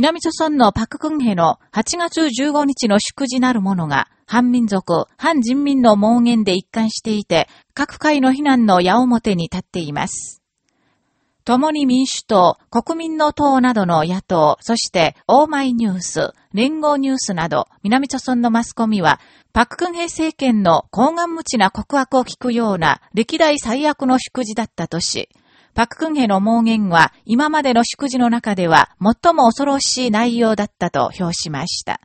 南朝村のパククンヘの8月15日の祝辞なるものが、反民族、反人民の盲言で一貫していて、各界の非難の矢面に立っています。共に民主党、国民の党などの野党、そしてオーマイニュース、連合ニュースなど、南朝村のマスコミは、パククンヘ政権の高顔無知な告白を聞くような歴代最悪の祝辞だったとし、パククンヘの盲言は今までの祝辞の中では最も恐ろしい内容だったと評しました。